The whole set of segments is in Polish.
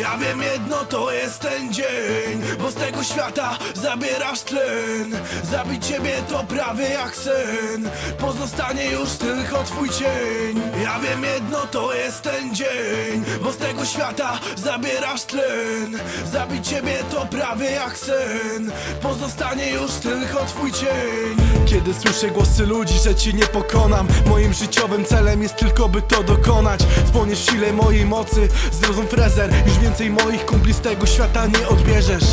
Ja wiem jedno to jest ten dzień Bo z tego świata zabierasz tlen. Zabić ciebie to prawie jak sen Pozostanie już tylko twój cień. Ja wiem jedno to jest ten dzień Bo z tego świata zabierasz tlen. Zabić ciebie to prawie jak sen Pozostanie już tylko twój cień. Kiedy słyszę głosy ludzi, że ci nie pokonam Moim życiowym celem jest tylko by to dokonać. Spłoniesz sile mojej mocy, zrozum frezer Już więcej moich kumpli z tego świata nie odbierzesz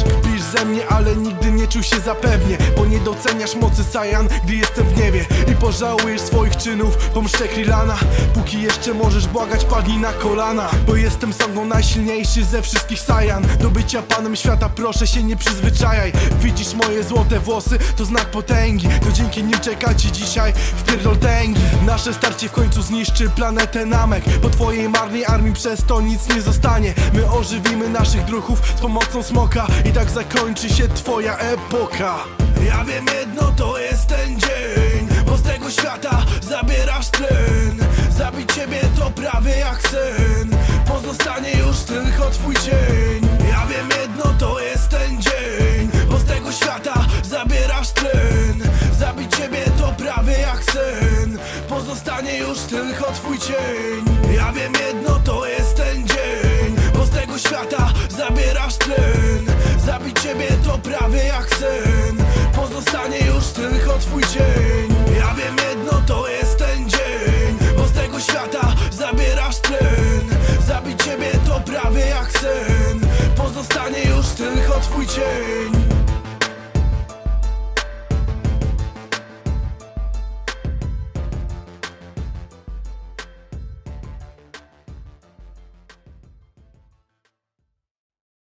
ze mnie, ale nigdy nie czuł się zapewnie Bo nie doceniasz mocy Saiyan, gdy jestem w niebie. I pożałujesz swoich czynów, pomszczę Krillana Póki jeszcze możesz błagać, padnij na kolana Bo jestem sągą najsilniejszy ze wszystkich Saiyan. Do bycia panem świata proszę się nie przyzwyczajaj. Widzisz moje złote włosy, to znak potęgi. To dzięki nim czeka ci dzisiaj w pierdol tęgi. Nasze starcie w końcu zniszczy planetę Namek. Po twojej marnej armii przez to nic nie zostanie. My ożywimy naszych druchów z pomocą smoka I tak zakończy się twoja epoka. Ja wiem jedno to jest ten dzień. Bo z tego świata zabierasz tlen. Zabić ciebie to prawie jak sen. Pozostanie już tylko twój cień Ja wiem jedno to jest ten dzień. Bo z tego świata zabierasz tlen. Zabić ciebie to prawie jak sen. Pozostanie już tylko twój cień Ja wiem jedno to jest Zabić ciebie to prawie jak sen Pozostanie już tylko twój cień. Ja wiem jedno to jest ten dzień. Bo z tego świata zabierasz tlen. Zabić ciebie to prawie jak sen Pozostanie już tylko twój cień